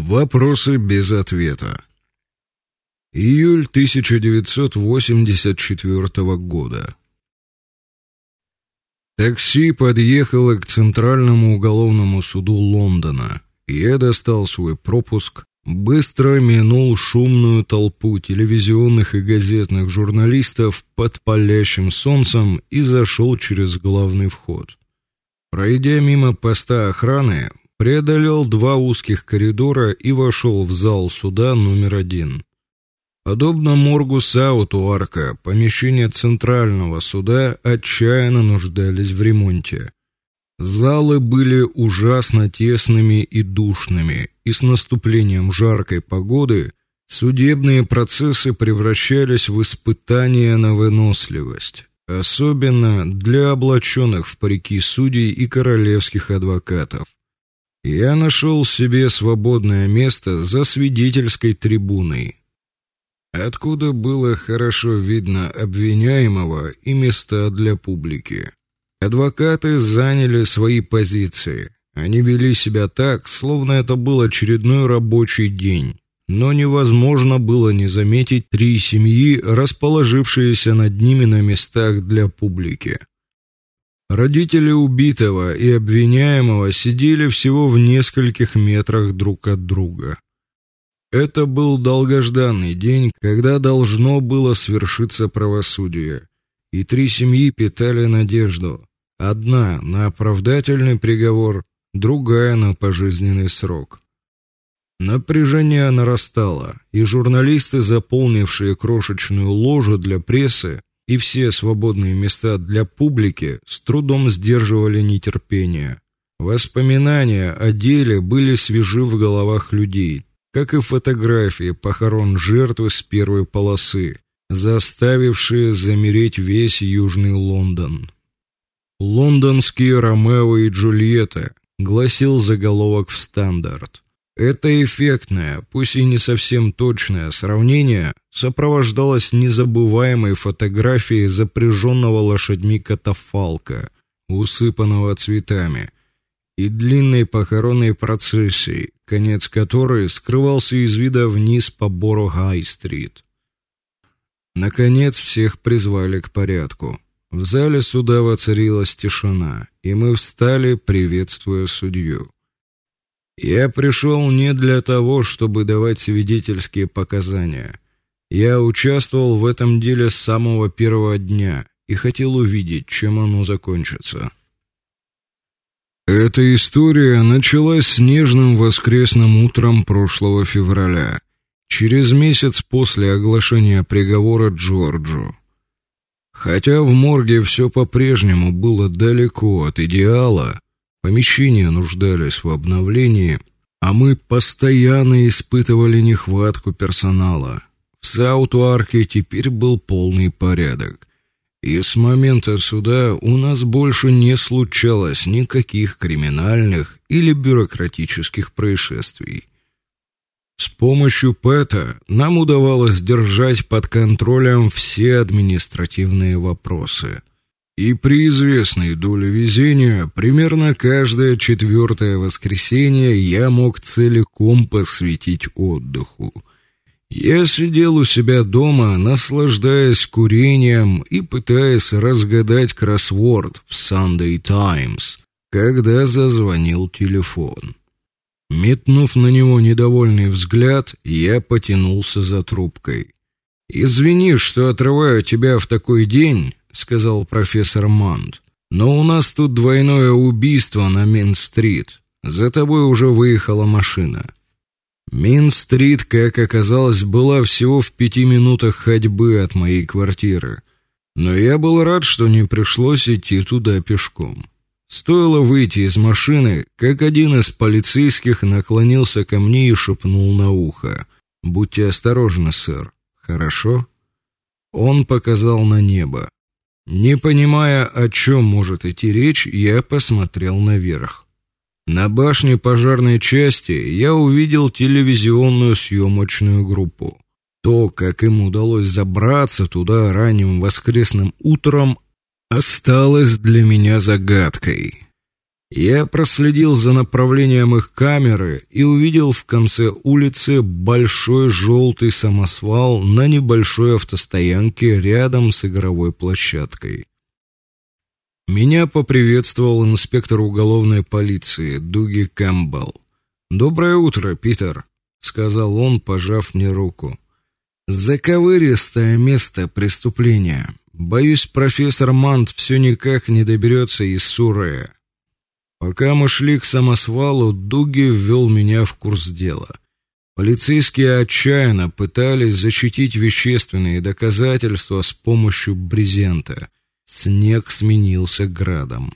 Вопросы без ответа. Июль 1984 года. Такси подъехало к Центральному уголовному суду Лондона. Я достал свой пропуск, быстро минул шумную толпу телевизионных и газетных журналистов под палящим солнцем и зашел через главный вход. Пройдя мимо поста охраны, преодолел два узких коридора и вошел в зал суда номер один. Подобно моргу Саутуарка, помещения центрального суда отчаянно нуждались в ремонте. Залы были ужасно тесными и душными, и с наступлением жаркой погоды судебные процессы превращались в испытания на выносливость, особенно для облаченных в парики судей и королевских адвокатов. Я нашел себе свободное место за свидетельской трибуной, откуда было хорошо видно обвиняемого и места для публики. Адвокаты заняли свои позиции. Они вели себя так, словно это был очередной рабочий день. Но невозможно было не заметить три семьи, расположившиеся над ними на местах для публики. Родители убитого и обвиняемого сидели всего в нескольких метрах друг от друга. Это был долгожданный день, когда должно было свершиться правосудие, и три семьи питали надежду. Одна на оправдательный приговор, другая на пожизненный срок. Напряжение нарастало, и журналисты, заполнившие крошечную ложу для прессы и все свободные места для публики, с трудом сдерживали нетерпение. Воспоминания о деле были свежи в головах людей, как и фотографии похорон жертвы с первой полосы, заставившие замереть весь южный Лондон. Лондонские Ромео и Джульетта гласил заголовок в Стандарт. Это эффектное, пусть и не совсем точное сравнение сопровождалось незабываемой фотографией запряженного лошадьми катафалка, усыпанного цветами, и длинной похоронной процессией, конец которой скрывался из вида вниз по Боро-Хай-стрит. Наконец всех призвали к порядку. В зале суда воцарилась тишина, и мы встали, приветствуя судью. Я пришел не для того, чтобы давать свидетельские показания. Я участвовал в этом деле с самого первого дня и хотел увидеть, чем оно закончится. Эта история началась снежным воскресным утром прошлого февраля, через месяц после оглашения приговора Джорджу. Хотя в морге все по-прежнему было далеко от идеала, помещения нуждались в обновлении, а мы постоянно испытывали нехватку персонала. В Саутуарке теперь был полный порядок. И с момента суда у нас больше не случалось никаких криминальных или бюрократических происшествий. С помощью Пэта нам удавалось держать под контролем все административные вопросы. И при известной доле везения, примерно каждое четвертое воскресенье я мог целиком посвятить отдыху. Я сидел у себя дома, наслаждаясь курением и пытаясь разгадать кроссворд в Sunday Times, когда зазвонил телефон. Метнув на него недовольный взгляд, я потянулся за трубкой. Извини, что отрываю тебя в такой день, сказал профессор Манд. Но у нас тут двойное убийство на Мин-стрит. За тобой уже выехала машина. Мин-стрит, как оказалось, была всего в пяти минутах ходьбы от моей квартиры. Но я был рад, что не пришлось идти туда пешком. Стоило выйти из машины, как один из полицейских наклонился ко мне и шепнул на ухо: "Будьте осторожны, сэр. Хорошо?" Он показал на небо. Не понимая, о чем может идти речь, я посмотрел наверх. На башне пожарной части я увидел телевизионную съемочную группу. То, как им удалось забраться туда ранним воскресным утром, осталось для меня загадкой. Я проследил за направлением их камеры и увидел в конце улицы большой желтый самосвал на небольшой автостоянке рядом с игровой площадкой. Меня поприветствовал инспектор уголовной полиции Дуги Кэмпбелл. Доброе утро, Питер, сказал он, пожав мне руку. Заковыристое место преступления. Боюсь, профессор Мант все никак не доберется из Суррея. Пока мы шли к самосвалу, Дуги ввел меня в курс дела. Полицейские отчаянно пытались защитить вещественные доказательства с помощью брезента. Снег сменился градом.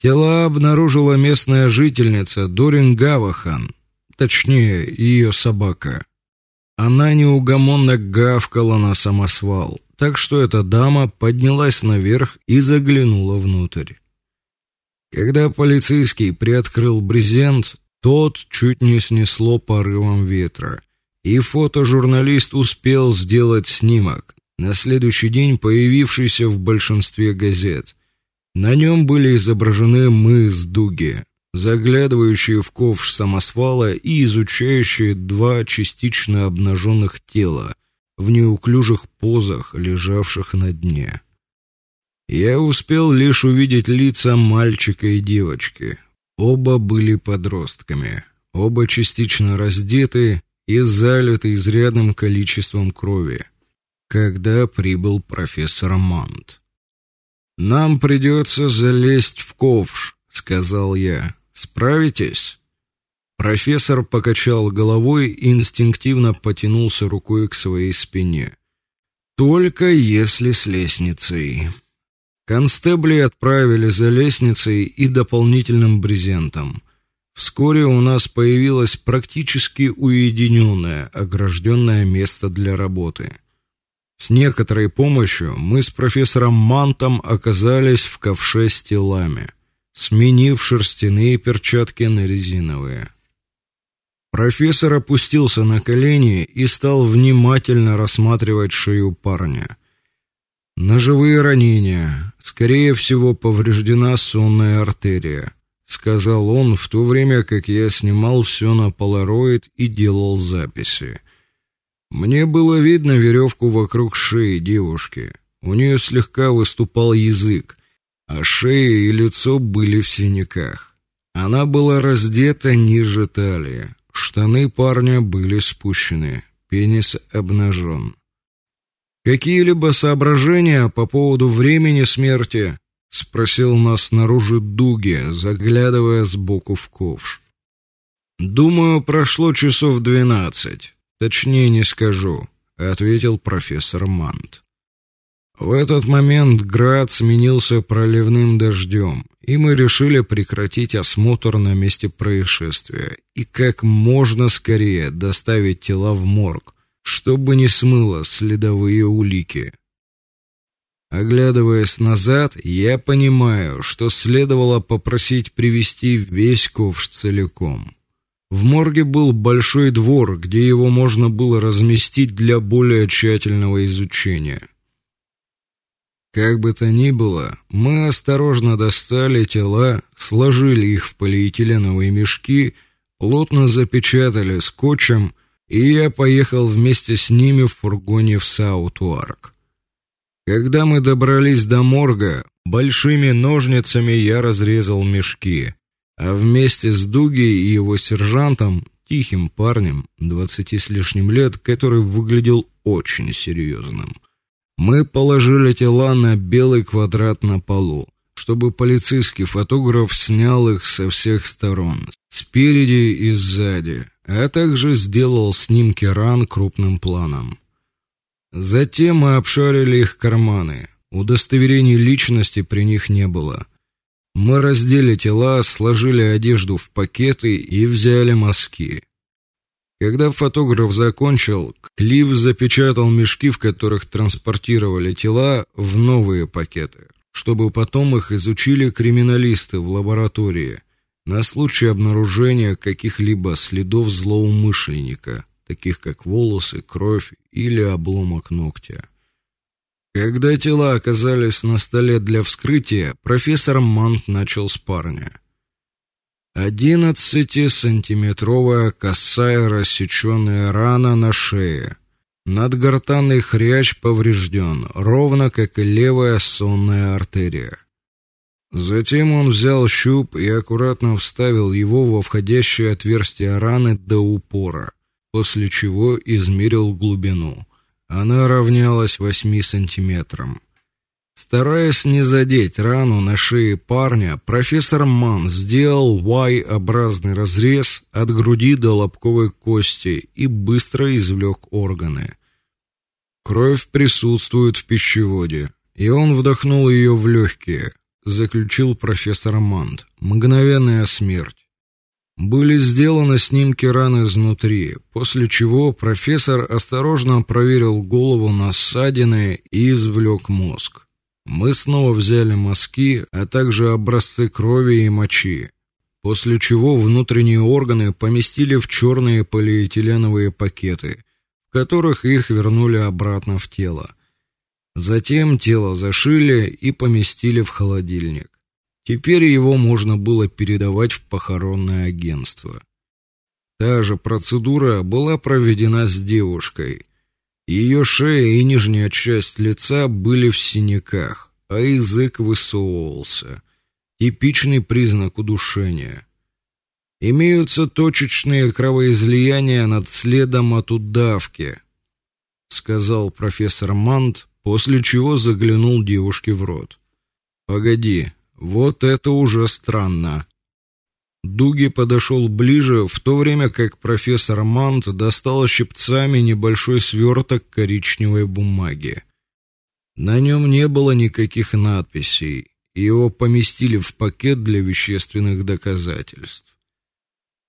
Тело обнаружила местная жительница Дорин Гавахан, точнее, ее собака. Она неугомонно гавкала на самосвал, так что эта дама поднялась наверх и заглянула внутрь. Когда полицейский приоткрыл брезент, тот чуть не снесло порывом ветра, и фотожурналист успел сделать снимок, на следующий день появившийся в большинстве газет. На нем были изображены мы с Дуги, заглядывающие в ковш самосвала и изучающие два частично обнаженных тела в неуклюжих позах, лежавших на дне. Я успел лишь увидеть лица мальчика и девочки. Оба были подростками, оба частично раздеты и залиты изрядным количеством крови когда прибыл профессор Мант. Нам придется залезть в ковш, сказал я. Справитесь? Профессор покачал головой и инстинктивно потянулся рукой к своей спине. Только если с лестницей. Констебли отправили за лестницей и дополнительным брезентом. Вскоре у нас появилось практически уединенное, огражденное место для работы. С некоторой помощью мы с профессором Мантом оказались в ковше с телами, сменив шерстяные перчатки на резиновые. Профессор опустился на колени и стал внимательно рассматривать шею парня. Ножевые ранения, скорее всего, повреждена сонная артерия, сказал он в то время, как я снимал все на полароид и делал записи. Мне было видно веревку вокруг шеи девушки. У нее слегка выступал язык, а шея и лицо были в синяках. Она была раздета ниже талии. Штаны парня были спущены, пенис обнажен. Какие-либо соображения по поводу времени смерти? спросил нас снаружи Дуги, заглядывая сбоку в ковш. Думаю, прошло часов двенадцать. Точнее не скажу, ответил профессор Мант. В этот момент град сменился проливным дождем, и мы решили прекратить осмотр на месте происшествия и как можно скорее доставить тела в морг, чтобы не смыло следовые улики. Оглядываясь назад, я понимаю, что следовало попросить привести весь ковш целиком. В морге был большой двор, где его можно было разместить для более тщательного изучения. Как бы то ни было, мы осторожно достали тела, сложили их в полиэтиленовые мешки, плотно запечатали скотчем, и я поехал вместе с ними в фургоне в Саут-Уарк. Когда мы добрались до морга, большими ножницами я разрезал мешки а вместе с Дуги и его сержантом, тихим парнем, двадцати с лишним лет, который выглядел очень серьезным, мы положили тела на белый квадрат на полу, чтобы полицейский фотограф снял их со всех сторон, спереди и сзади, а также сделал снимки ран крупным планом. Затем мы обшарили их карманы. Удостоверений личности при них не было. Мы раздели тела, сложили одежду в пакеты и взяли мазки. Когда фотограф закончил, Клифф запечатал мешки, в которых транспортировали тела, в новые пакеты, чтобы потом их изучили криминалисты в лаборатории на случай обнаружения каких-либо следов злоумышленника, таких как волосы, кровь или обломок ногтя. Когда тела оказались на столе для вскрытия, профессор Мант начал с парня. Одиннадцатисантиметровая косая рассечённая рана на шее. Надгортанный хрящ поврежден, ровно как и левая сонная артерия. Затем он взял щуп и аккуратно вставил его во входящее отверстие раны до упора, после чего измерил глубину. Она равнялась восьми сантиметрам. Стараясь не задеть рану на шее парня, профессор Ман сделал Y-образный разрез от груди до лобковой кости и быстро извлек органы. Кровь присутствует в пищеводе, и он вдохнул ее в легкие, заключил профессор Манд. Мгновенная смерть. Были сделаны снимки раны изнутри, после чего профессор осторожно проверил голову на ссадины и извлек мозг. Мы снова взяли мазки, а также образцы крови и мочи, после чего внутренние органы поместили в черные полиэтиленовые пакеты, в которых их вернули обратно в тело. Затем тело зашили и поместили в холодильник. Теперь его можно было передавать в похоронное агентство. Та же процедура была проведена с девушкой. Ее шея и нижняя часть лица были в синяках, а язык высовывался. Типичный признак удушения. Имеются точечные кровоизлияния над следом от удавки, сказал профессор Мант, после чего заглянул девушке в рот. Погоди, вот это уже странно. Дуги подошел ближе, в то время как профессор Мант достал щипцами небольшой сверток коричневой бумаги. На нем не было никаких надписей, и его поместили в пакет для вещественных доказательств.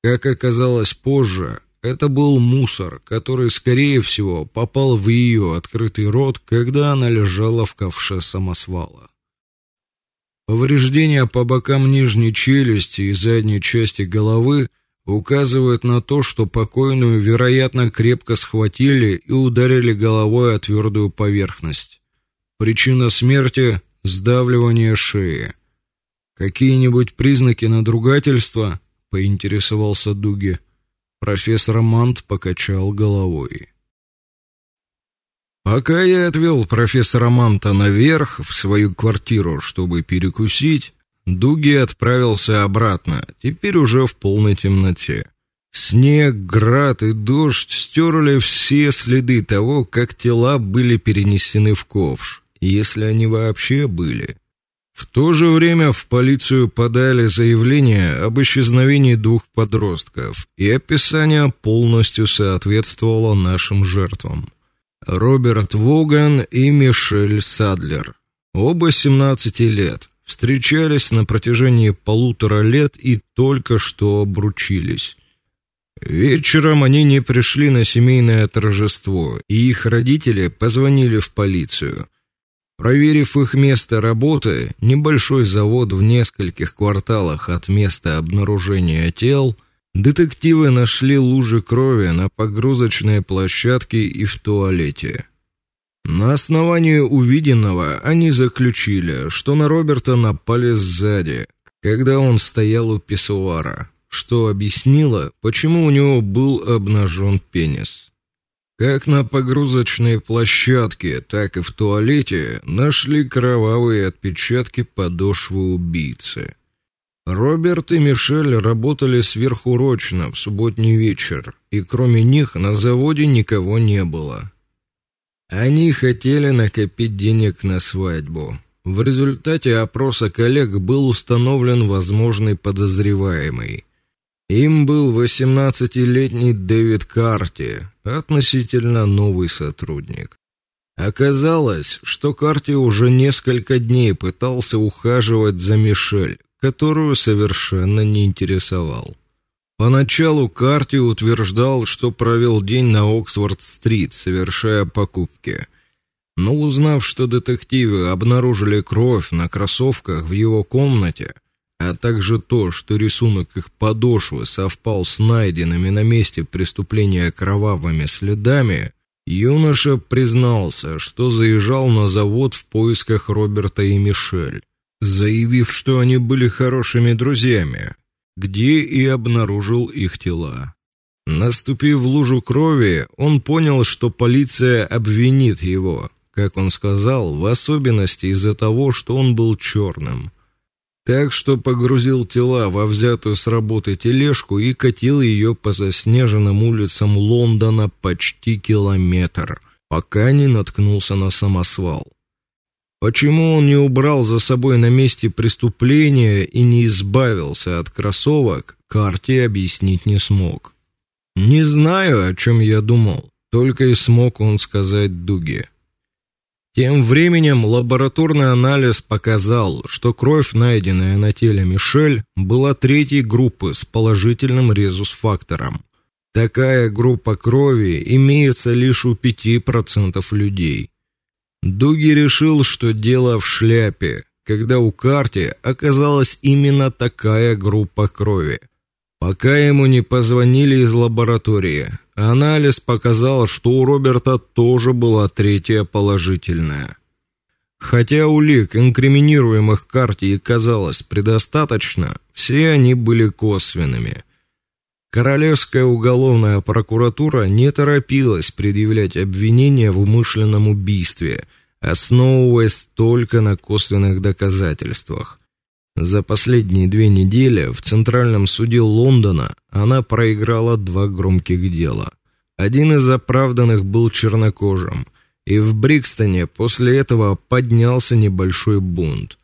Как оказалось позже, это был мусор, который, скорее всего, попал в ее открытый рот, когда она лежала в ковше самосвала. Повреждения по бокам нижней челюсти и задней части головы указывают на то, что покойную, вероятно, крепко схватили и ударили головой о твердую поверхность. Причина смерти сдавливание шеи. Какие-нибудь признаки надругательства? поинтересовался Дуги. Профессор Мант покачал головой. Пока я отвел профессора Манта наверх в свою квартиру, чтобы перекусить, Дуги отправился обратно, теперь уже в полной темноте. Снег, град и дождь стерли все следы того, как тела были перенесены в ковш, если они вообще были. В то же время в полицию подали заявление об исчезновении двух подростков, и описание полностью соответствовало нашим жертвам. Роберт Воган и Мишель Садлер. Оба 17 лет. Встречались на протяжении полутора лет и только что обручились. Вечером они не пришли на семейное торжество, и их родители позвонили в полицию. Проверив их место работы, небольшой завод в нескольких кварталах от места обнаружения тел – Детективы нашли лужи крови на погрузочной площадке и в туалете. На основании увиденного они заключили, что на Роберта напали сзади, когда он стоял у писсуара, что объяснило, почему у него был обнажен пенис. Как на погрузочной площадке, так и в туалете нашли кровавые отпечатки подошвы убийцы. Роберт и Мишель работали сверхурочно в субботний вечер, и кроме них на заводе никого не было. Они хотели накопить денег на свадьбу. В результате опроса коллег был установлен возможный подозреваемый. Им был 18-летний Дэвид Карти, относительно новый сотрудник. Оказалось, что Карти уже несколько дней пытался ухаживать за Мишель, которую совершенно не интересовал. Поначалу Карти утверждал, что провел день на Оксфорд-стрит, совершая покупки. Но узнав, что детективы обнаружили кровь на кроссовках в его комнате, а также то, что рисунок их подошвы совпал с найденными на месте преступления кровавыми следами, Юноша признался, что заезжал на завод в поисках Роберта и Мишель, заявив, что они были хорошими друзьями, где и обнаружил их тела. Наступив в лужу крови, он понял, что полиция обвинит его, как он сказал, в особенности из-за того, что он был черным. Так что погрузил тела во взятую с работы тележку и катил ее по заснеженным улицам Лондона почти километр, пока не наткнулся на самосвал. Почему он не убрал за собой на месте преступления и не избавился от кроссовок, Карти объяснить не смог. Не знаю, о чем я думал, только и смог он сказать Дуге. Тем временем лабораторный анализ показал, что кровь, найденная на теле Мишель, была третьей группы с положительным резус-фактором. Такая группа крови имеется лишь у 5% людей. Дуги решил, что дело в шляпе, когда у Карти оказалась именно такая группа крови. Пока ему не позвонили из лаборатории, анализ показал, что у Роберта тоже была третья положительная. Хотя улик, инкриминируемых Карти, казалось предостаточно, все они были косвенными. Королевская уголовная прокуратура не торопилась предъявлять обвинения в умышленном убийстве, основываясь только на косвенных доказательствах. За последние две недели в Центральном суде Лондона она проиграла два громких дела. Один из оправданных был чернокожим, и в Брикстоне после этого поднялся небольшой бунт.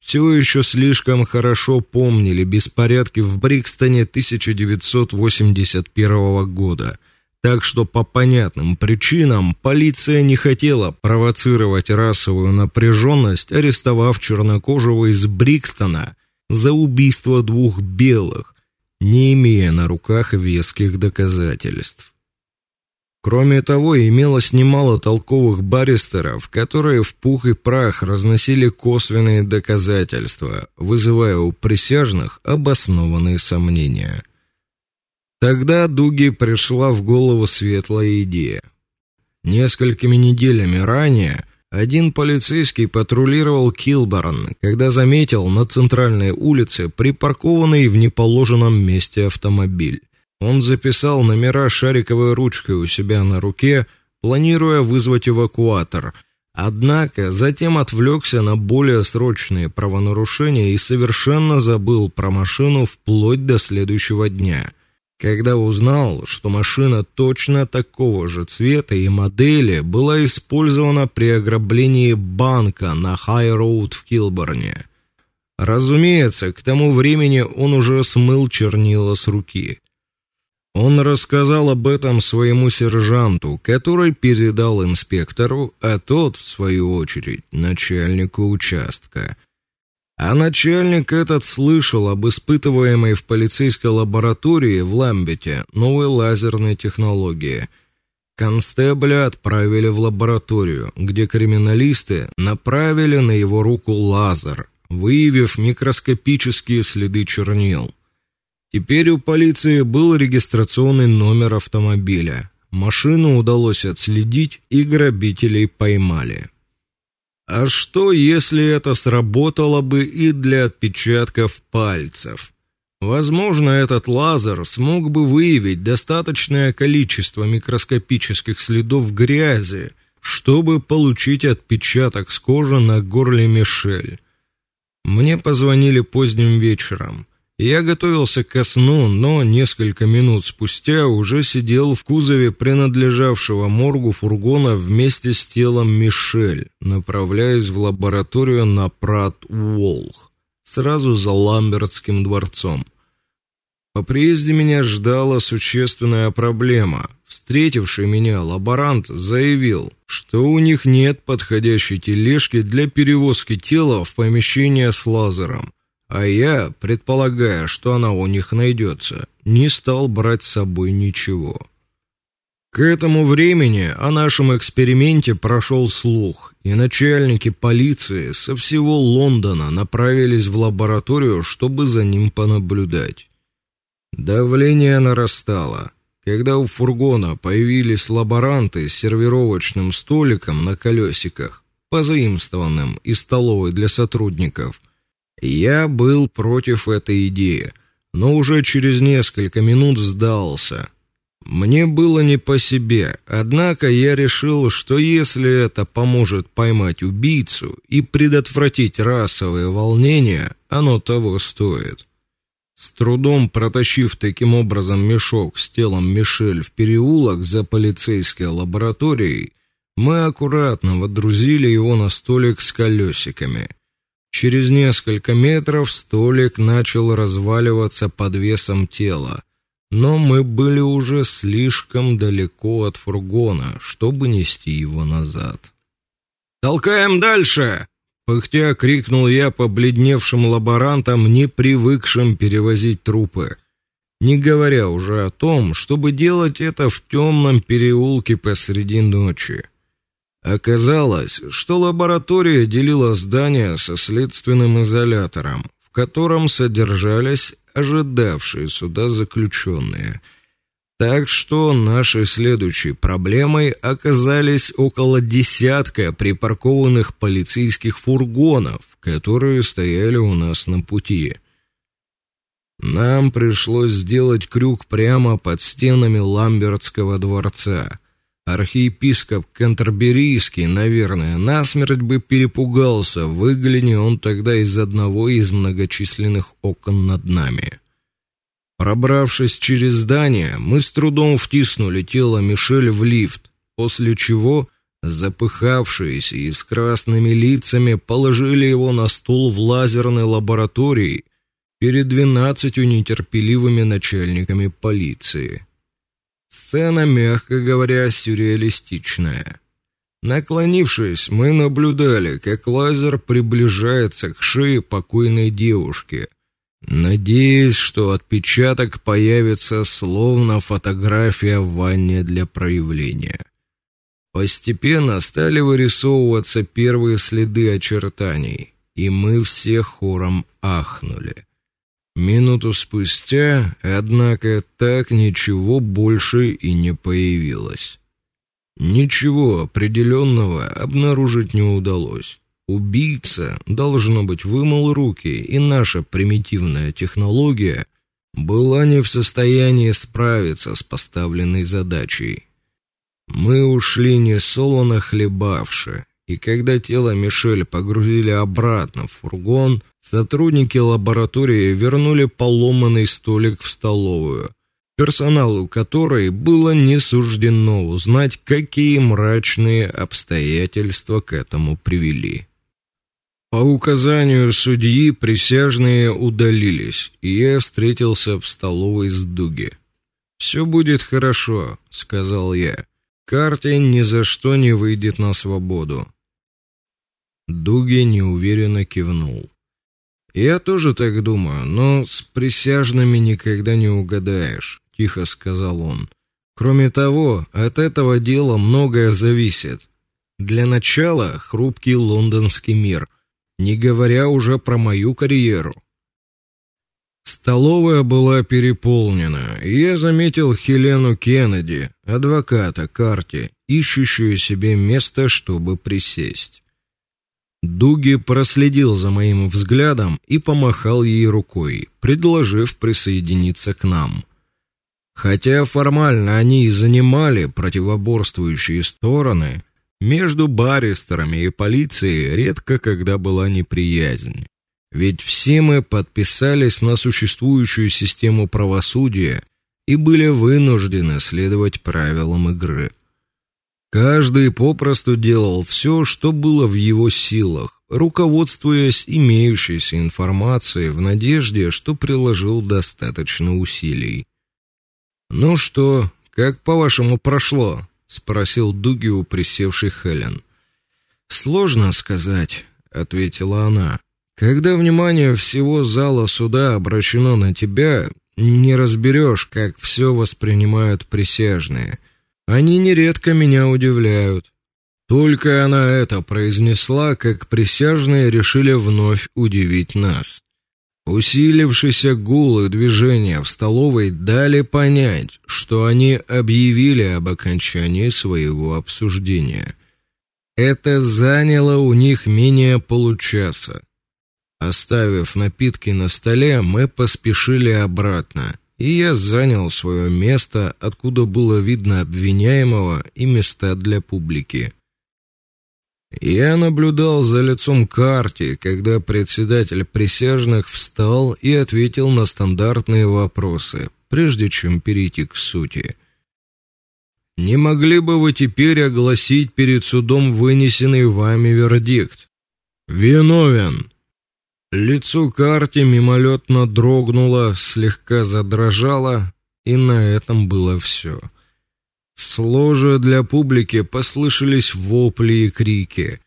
Все еще слишком хорошо помнили беспорядки в Брикстоне 1981 года – так что по понятным причинам полиция не хотела провоцировать расовую напряженность, арестовав чернокожего из Брикстона за убийство двух белых, не имея на руках веских доказательств. Кроме того, имелось немало толковых баристеров, которые в пух и прах разносили косвенные доказательства, вызывая у присяжных обоснованные сомнения. Тогда Дуги пришла в голову светлая идея. Несколькими неделями ранее один полицейский патрулировал Килборн, когда заметил на центральной улице припаркованный в неположенном месте автомобиль. Он записал номера шариковой ручкой у себя на руке, планируя вызвать эвакуатор. Однако затем отвлекся на более срочные правонарушения и совершенно забыл про машину вплоть до следующего дня когда узнал, что машина точно такого же цвета и модели была использована при ограблении банка на Хай-роуд в Килборне. Разумеется, к тому времени он уже смыл чернила с руки. Он рассказал об этом своему сержанту, который передал инспектору, а тот в свою очередь начальнику участка. А начальник этот слышал об испытываемой в полицейской лаборатории в Ламбете новой лазерной технологии. Констебля отправили в лабораторию, где криминалисты направили на его руку лазер, выявив микроскопические следы чернил. Теперь у полиции был регистрационный номер автомобиля. Машину удалось отследить и грабителей поймали. А что, если это сработало бы и для отпечатков пальцев? Возможно, этот лазер смог бы выявить достаточное количество микроскопических следов грязи, чтобы получить отпечаток с кожи на горле Мишель. Мне позвонили поздним вечером. Я готовился ко сну, но несколько минут спустя уже сидел в кузове принадлежавшего моргу фургона вместе с телом Мишель, направляясь в лабораторию на Прат-Уолх, сразу за Ламбертским дворцом. По приезде меня ждала существенная проблема. Встретивший меня лаборант заявил, что у них нет подходящей тележки для перевозки тела в помещение с лазером а я, предполагая, что она у них найдется, не стал брать с собой ничего. К этому времени о нашем эксперименте прошел слух, и начальники полиции со всего Лондона направились в лабораторию, чтобы за ним понаблюдать. Давление нарастало. когда у фургона появились лаборанты с сервировочным столиком на колесиках, позаимствованным из столовой для сотрудников, я был против этой идеи, но уже через несколько минут сдался. Мне было не по себе, однако я решил, что если это поможет поймать убийцу и предотвратить расовые волнения, оно того стоит. С трудом протащив таким образом мешок с телом Мишель в переулок за полицейской лабораторией, мы аккуратно водрузили его на столик с колесиками. Через несколько метров столик начал разваливаться под весом тела, но мы были уже слишком далеко от фургона, чтобы нести его назад. Толкаем дальше, Пыхтя крикнул я побледневшим лаборантам, не привыкшим перевозить трупы, не говоря уже о том, чтобы делать это в темном переулке посреди ночи. Оказалось, что лаборатория делила здание со следственным изолятором, в котором содержались ожидавшие суда заключенные – так что нашей следующей проблемой оказались около десятка припаркованных полицейских фургонов, которые стояли у нас на пути. Нам пришлось сделать крюк прямо под стенами Ламбертского дворца. Архиепископ Кентерберийский, наверное, насмерть бы перепугался, выгляни он тогда из одного из многочисленных окон над нами. Пробравшись через здание, мы с трудом втиснули тело Мишель в лифт, после чего, запыхавшиеся и с красными лицами, положили его на стул в лазерной лаборатории перед двенадцатью нетерпеливыми начальниками полиции. Сцена, мягко говоря, сюрреалистичная. Наклонившись, мы наблюдали, как лазер приближается к шее покойной девушки – Надеюсь, что отпечаток появится словно фотография в ванне для проявления. Постепенно стали вырисовываться первые следы очертаний, и мы все хором ахнули. Минуту спустя, однако, так ничего больше и не появилось. Ничего определенного обнаружить не удалось. Убийца должно быть вымыл руки, и наша примитивная технология была не в состоянии справиться с поставленной задачей. Мы ушли не солоно хлебавши, и когда тело Мишель погрузили обратно в фургон, сотрудники лаборатории вернули поломанный столик в столовую, персоналу которой было не суждено узнать, какие мрачные обстоятельства к этому привели. По указанию судьи присяжные удалились, и я встретился в столовой с Дуги. «Все будет хорошо, сказал я. Картин ни за что не выйдет на свободу. Дуги неуверенно кивнул. Я тоже так думаю, но с присяжными никогда не угадаешь, тихо сказал он. Кроме того, от этого дела многое зависит. Для начала хрупкий лондонский мир — не говоря уже про мою карьеру. Столовая была переполнена, и я заметил Хелену Кеннеди, адвоката Карти, ищущую себе место, чтобы присесть. Дуги проследил за моим взглядом и помахал ей рукой, предложив присоединиться к нам. Хотя формально они и занимали противоборствующие стороны, между баристерами и полицией редко когда была неприязнь. Ведь все мы подписались на существующую систему правосудия и были вынуждены следовать правилам игры. Каждый попросту делал все, что было в его силах, руководствуясь имеющейся информацией в надежде, что приложил достаточно усилий. Ну что, как по-вашему прошло? спросил Дуги у присевшей Хелен. Сложно сказать, ответила она. Когда внимание всего зала суда обращено на тебя, не разберешь, как все воспринимают присяжные. Они нередко меня удивляют. Только она это произнесла, как присяжные решили вновь удивить нас. Усилившийся гул и движения в столовой дали понять, что они объявили об окончании своего обсуждения. Это заняло у них менее получаса. Оставив напитки на столе, мы поспешили обратно, и я занял свое место, откуда было видно обвиняемого и места для публики. Я наблюдал за лицом Карти, когда председатель присяжных встал и ответил на стандартные вопросы, прежде чем перейти к сути. Не могли бы вы теперь огласить перед судом вынесенный вами вердикт? Виновен. Лицо Карти мимолетно дрогнуло, слегка задрожало, и на этом было все. С ложа для публики послышались вопли и крики.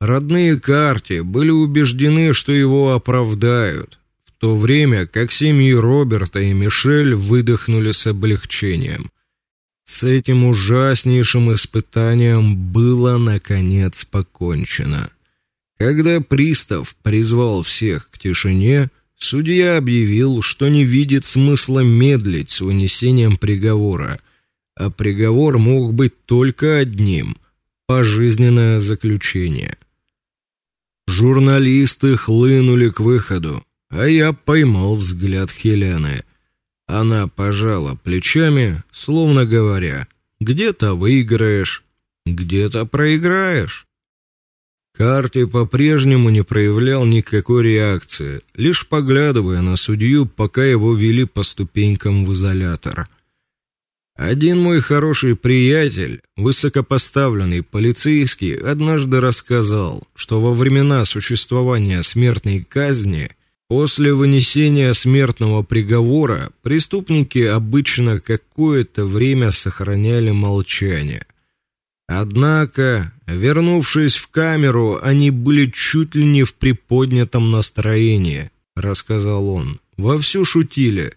Родные Карти были убеждены, что его оправдают, в то время как семьи Роберта и Мишель выдохнули с облегчением. С этим ужаснейшим испытанием было наконец покончено. Когда пристав призвал всех к тишине, судья объявил, что не видит смысла медлить с вынесением приговора а приговор мог быть только одним пожизненное заключение. Журналисты хлынули к выходу, а я поймал взгляд Хелены. Она пожала плечами, словно говоря: "Где-то выиграешь, где-то проиграешь". Карти по-прежнему не проявлял никакой реакции, лишь поглядывая на судью, пока его вели по ступенькам в изолятор. Один мой хороший приятель, высокопоставленный полицейский, однажды рассказал, что во времена существования смертной казни после вынесения смертного приговора преступники обычно какое-то время сохраняли молчание. Однако, вернувшись в камеру, они были чуть ли не в приподнятом настроении, рассказал он. Вовсю шутили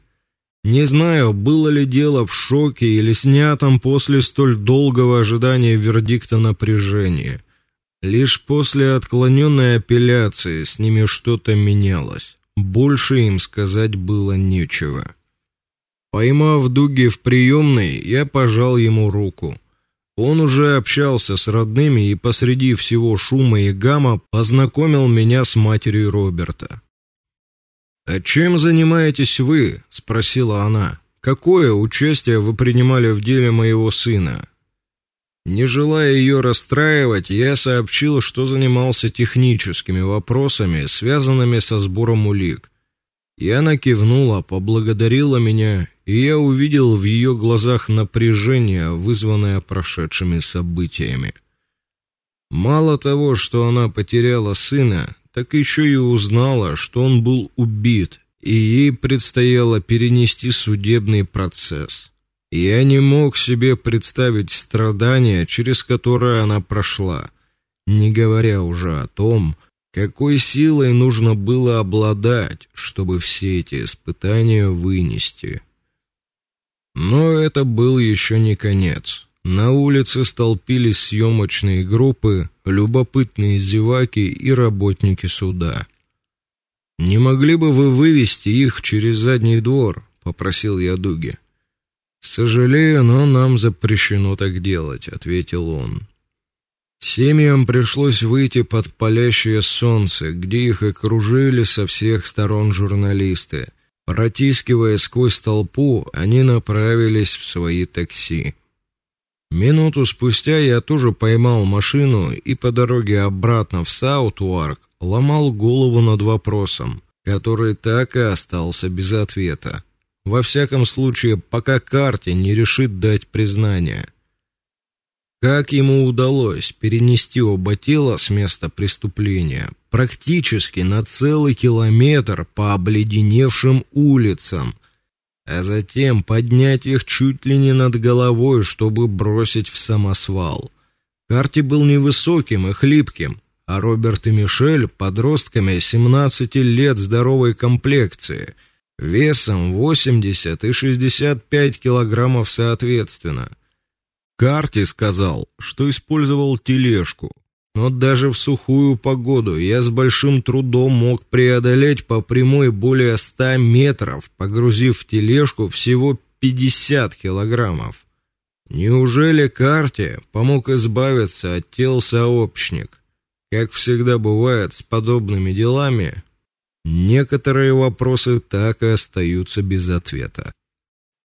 не знаю, было ли дело в шоке или снятом после столь долгого ожидания вердикта напряжении. Лишь после отклоненной апелляции с ними что-то менялось. Больше им сказать было нечего. Поймав Дуги в приемной, я пожал ему руку. Он уже общался с родными и посреди всего шума и гамма познакомил меня с матерью Роберта. «А чем занимаетесь вы?» — спросила она. «Какое участие вы принимали в деле моего сына?» Не желая ее расстраивать, я сообщил, что занимался техническими вопросами, связанными со сбором улик. И она кивнула, поблагодарила меня, и я увидел в ее глазах напряжение, вызванное прошедшими событиями. Мало того, что она потеряла сына, так еще и узнала, что он был убит, и ей предстояло перенести судебный процесс. Я не мог себе представить страдания, через которые она прошла, не говоря уже о том, какой силой нужно было обладать, чтобы все эти испытания вынести. Но это был еще не конец. На улице столпились съемочные группы, любопытные зеваки и работники суда. Не могли бы вы вывести их через задний двор, попросил я Дуги. Сожалею, но нам запрещено так делать, ответил он. Семьям пришлось выйти под палящее солнце, где их окружили со всех сторон журналисты. Протискивая сквозь толпу, они направились в свои такси. Минуту спустя я тоже поймал машину и по дороге обратно в Саутуарк ломал голову над вопросом, который так и остался без ответа. Во всяком случае, пока Карти не решит дать признание. Как ему удалось перенести оба тела с места преступления практически на целый километр по обледеневшим улицам, а затем поднять их чуть ли не над головой, чтобы бросить в самосвал. Карти был невысоким и хлипким, а Роберт и Мишель подростками 17 лет здоровой комплекции, весом 80 и 65 килограммов соответственно. Карти сказал, что использовал тележку. но даже в сухую погоду я с большим трудом мог преодолеть по прямой более ста метров, погрузив в тележку всего 50 килограммов. Неужели карте помог избавиться от тел сообщник? Как всегда бывает с подобными делами, некоторые вопросы так и остаются без ответа.